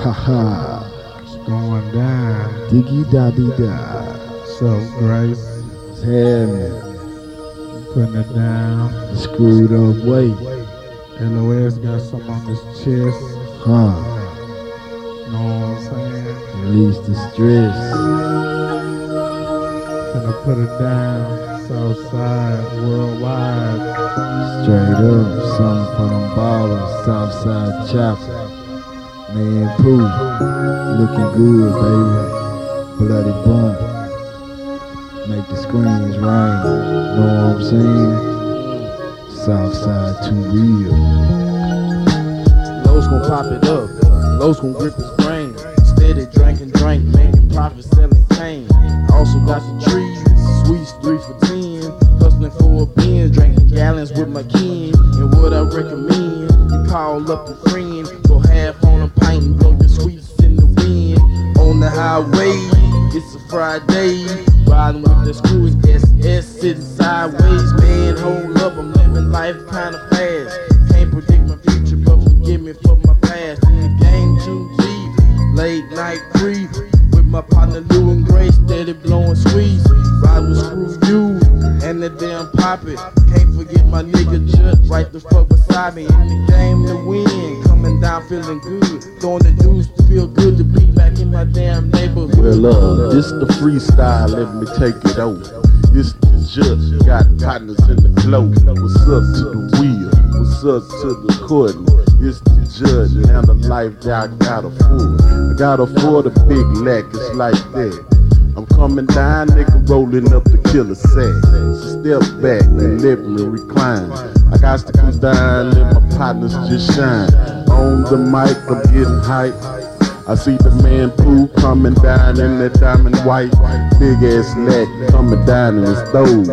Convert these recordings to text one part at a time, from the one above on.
Ha ha. It's going down. Diggy da dee da. So, Grace, Tell me. putting it down. Screwed up way. LOS got something on his chest. Huh. Know what I'm saying? Release the stress. Gonna put it down. Southside, worldwide. Straight up. Something for them ballers. Southside chopper. Man, poo. Looking good, baby. Bloody bump. Make the screens rain. Know what I'm saying? Southside too real. Lowe's gon' pop it up. Lowe's gon' grip his brain. Steady drinking, drink, making profit, selling cane. Also got the trees, sweets three for ten. Hustling for a bin, drinking gallons with my kin. And what I recommend, you call up a friend, Friday. Riding with the screws, SS sitting sideways. Man, hold up, I'm living life kinda fast. Can't predict my future, but forgive me for my past. In the game too deep, late night creep. With my partner Lou and Grace, steady blowing sweets. Ride with Screw You and the damn Poppy. Can't forget my nigga Jut right the fuck beside me. In the game to win, coming down feeling good. Throwing the to feel good to be back in my damn neighborhood. Well, uh, this the freestyle, let me take it over. It's the just got partners in the flow. What's up to the wheel? What's up to the courting? It's the judge and the life that I got afford. I got afford a big lack, it's like that. I'm coming down, nigga, rolling up the killer sack. Step back and let me recline. I got to come down, let my partners just shine. On the mic, I'm getting hype. I see the man Pooh coming down in that diamond white, big ass neck coming down in his stove.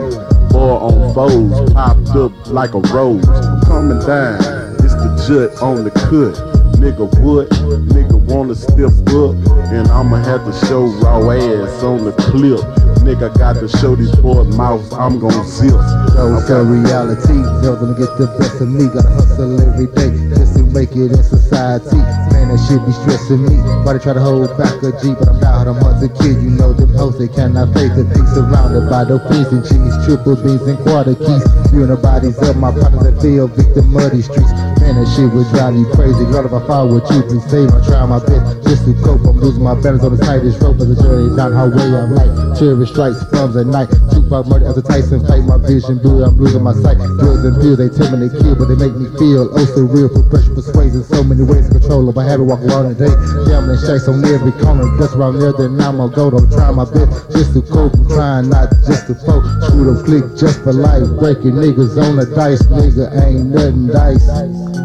Boy on foes, popped up like a rose. I'm coming down, it's the jut on the cut. Nigga would, nigga wanna step up, and I'ma have to show raw ass on the clip. Nigga got to show these boys mouth, I'm gon' zip. So it's a reality. Never gonna get the best of me. Gotta hustle every day just to make it in society. Man, that shit be stressing me. Why they try to hold back a G? But I'm out, I'm a kid. You know them hoes, they cannot face it. Be surrounded by the fish and cheese, triple beans and quarter keys. Viewing the bodies of my partners that feel victim of these streets. Man, that shit would drive me crazy. Girl, if I fall with you, please save. I try my best just to cope. I'm losing my balance on the tightest rope as a journey down highway. I'm like terrorist strikes, bombs at night. Tupac murder as a Tyson fight. My vision blue, I'm losing my sight. Drugs and pills, they tell me they kill, but they make me feel oh so real. Put pressure, persuasion, so many ways to control them. I had to walk around today. Gambling shakes on every corner. Just around there, then I'm gonna go. I'm trying my best just to cope. I'm trying not just to poke. Shoot 'em, click just for life. Breaking niggas on the dice. Nigga ain't nothing dice.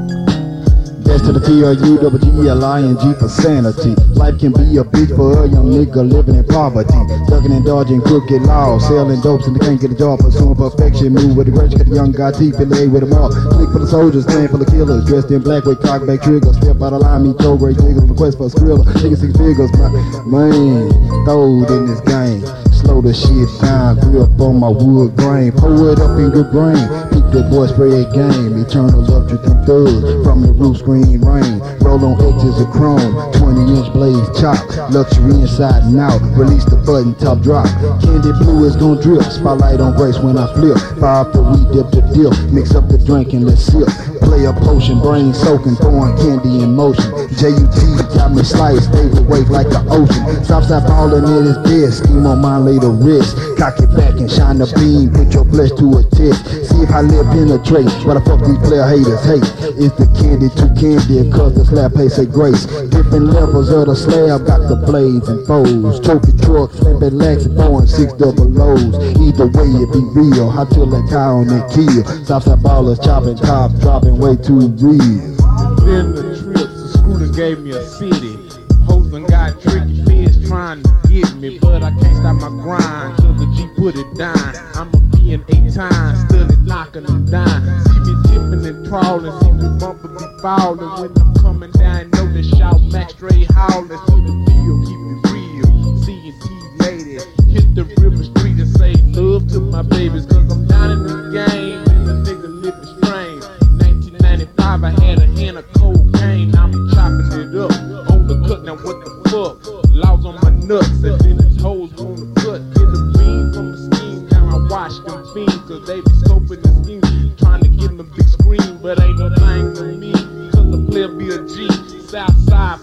S to the T R U double G L I N G for sanity. Life can be a bitch for a young nigga living in poverty. Ducking and dodging crooked laws, selling dopes and they can't get a job. Pursuing perfection, move with the grace, got the young guy deep in A with them all. Click for the soldiers, plan for the killers. Dressed in black with cockback triggers. Step out of line, meet Joe Great niggas on the quest for a skrilla. Niggas six figures, my man, throwed in this game. Slow the shit down, grip on my wood grain. Pour it up in your brain. Peep the boy spray game. Eternal love to them thugs from the roof screen rain. Roll on edges of chrome. 20 inch blades chop. Luxury inside and out. Release the button, top drop. Candy blue is gon' drip. Spotlight on grace when I flip. Fire up the weed, dip the dip. Mix up the drink and let's sip. Play a potion, brain soaking, throwing candy in motion. JUT got me sliced, David wake like the ocean. Stop Southside ballin' in his best, scheme on lay the wrist. Cock it back and shine the beam, put your flesh to a test. See if I live penetrate, why the fuck these player haters hate. It's the candy to candy, cause the slab play say grace. Different levels of the slab, got the blades and foes. Trophy trucks, flipping legs and throwing six double lows. Either way it be real, I till that cow on that kill. Southside ballers chopping top, dropping way too real. Then the trips, the scooter gave me a city. Hoes done got tricky fish trying to get me, but I can't stop my grind till the G put it down. I'ma be in eight times, still it knocking them down. See me tipping and trawling, see me bumping be falling when I'm straight howling to the field, keep it real. Seeing T ladies hit the river street and say love to my babies, cause I'm down in the game. And the nigga living strange. 1995, I had a hand of cocaine, I'm chopping it up. On the cut, now what the fuck? Laws on my nuts, and then these hoes wanna cut. Get the beam from the scheme, now I watch them fiends, cause they be scoping the scheme, trying to get them big screen, but ain't no thing to me. Cause the player be a G, Southside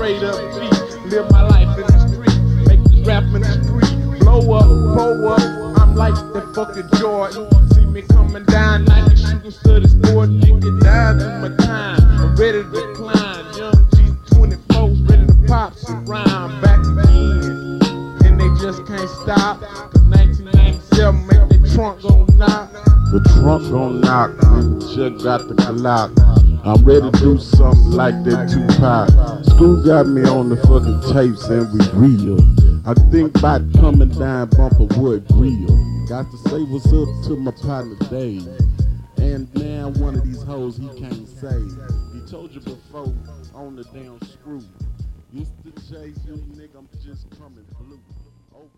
straight up G. Live my life in the street, make this rap in the street. Blow up, blow up, I'm like that fucking Jordan. See me coming down like a shooting study sport. Nigga died to my time, I'm ready to climb. Young G24, ready to pop some rhyme back again. And they just can't stop. Cause 1997 make the trunk go knock. The trunk gon' knock, and just got the Glock. I'm ready to do something like that Tupac. School got me on the fucking tapes and we real. I think about coming down bumper wood grill. Got to say what's up to my partner Dave. And now one of these hoes he can't save. He told you before on the damn screw. It's the J, you nigga, I'm just coming blue. Over